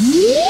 Yeah.